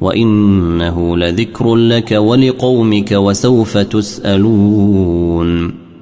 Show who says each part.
Speaker 1: وإنه لذكر لك ولقومك وسوف تسألون.